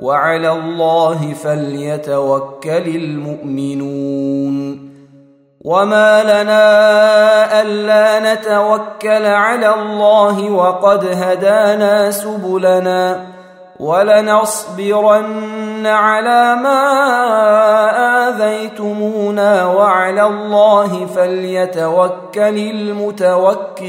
وعلى الله فليتوكل المؤمنون. وما لنا ألا نتوكل على الله وقد هدانا سبلنا ولنصبرن على ما آذيتمونا وعلى الله فليتوكل المتوكلون.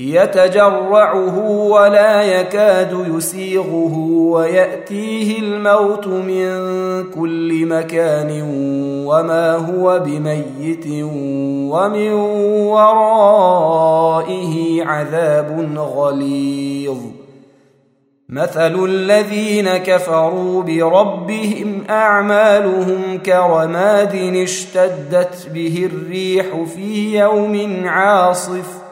يتجرعه ولا يكاد يسيغه ويأتيه الموت من كل مكان وما هو بميت ومن ورائه عذاب غليظ. مثل الذين كفروا بربهم أعمالهم كرماد اشتدت به الريح في يوم عاصف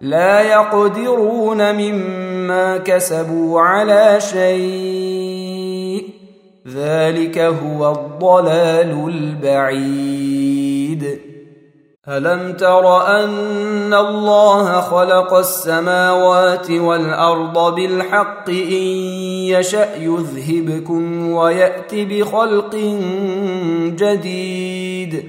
لا يقدرون مما كسبوا على شيء. ذلك هو الضلال البعيد. ألم تر أن الله خلق السماوات والأرض بالحق؟ إن يشأ يذهبكم ويات بخلق جديد.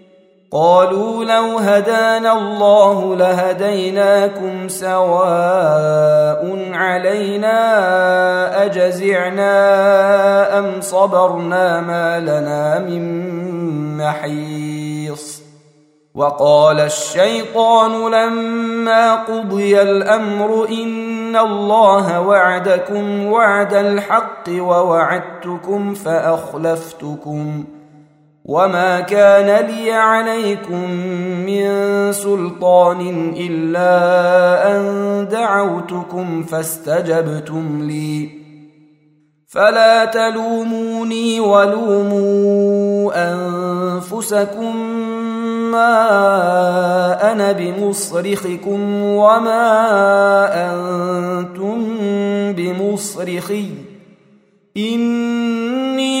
قالوا لو هدانا الله لهديناكم سواء علينا أجزعنا أم صبرنا ما لنا من محيص. وقال الشيطان لما قضي الأمر إن الله وعدكم وعد الحق ووعدتكم فأخلفتكم وما كان لي عليكم من سلطان الا ان دعوتكم فاستجبتم لي. فلا تلوموني ولوموا انفسكم ما أنا بمصرخكم وما أنتم بمصرخي. اني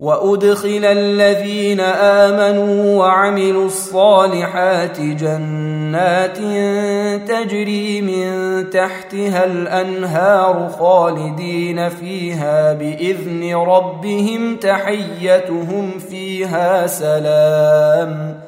وأدخل الذين آمنوا وعملوا الصالحات جنات تجري من تحتها الأنهار خالدين فيها بإذن ربهم تحيتهم فيها سلام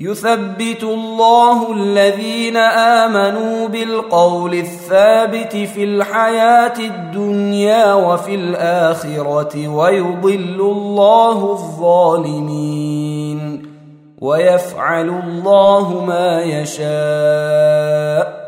يثبت الله الذين آمنوا بالقول الثابت في الحياة الدنيا وفي الآخرة ويضل الله الظالمين ويفعل الله ما يشاء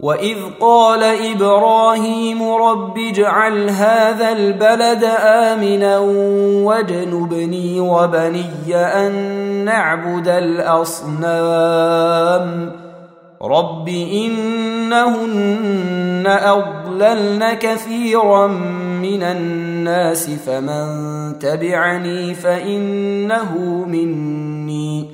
وإذ قال إبراهيم رب اجعل هذا البلد آمنا واجنبني وبني أن نعبد الأصنام. رب إنهن أضللن كثيرا من الناس فمن تبعني فإنه مني.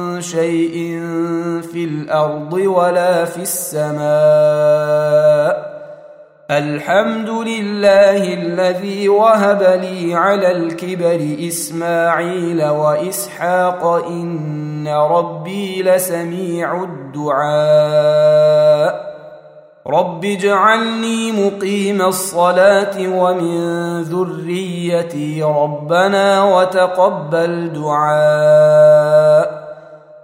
شيء في الأرض ولا في السماء. الحمد لله الذي وهب لي على الكبر إسماعيل وإسحاق إن ربي لسميع الدعاء. رب اجعلني مقيم الصلاة ومن ذريتي ربنا وتقبل دعاء.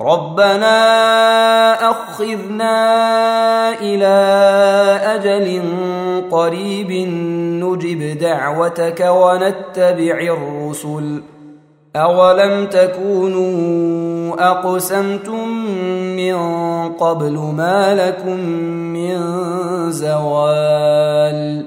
ربنا اخذنا إلى أجل قريب نجب دعوتك ونتبع الرسل اولم تكونوا اقسمتم من قبل ما لكم من زوال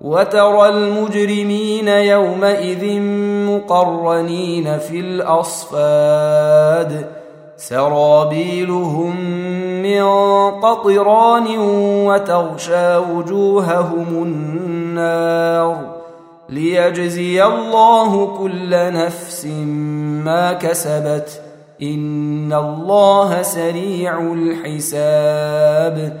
وترى المجرمين يومئذ مقرنين في الأصفاد. سرابيلهم من قطران وتغشى وجوههم النار ليجزي الله كل نفس ما كسبت. إن الله سريع الحساب.